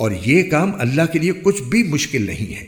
اور یہ کام اللہ کے لیے کچھ بھی مشکل نہیں ہے۔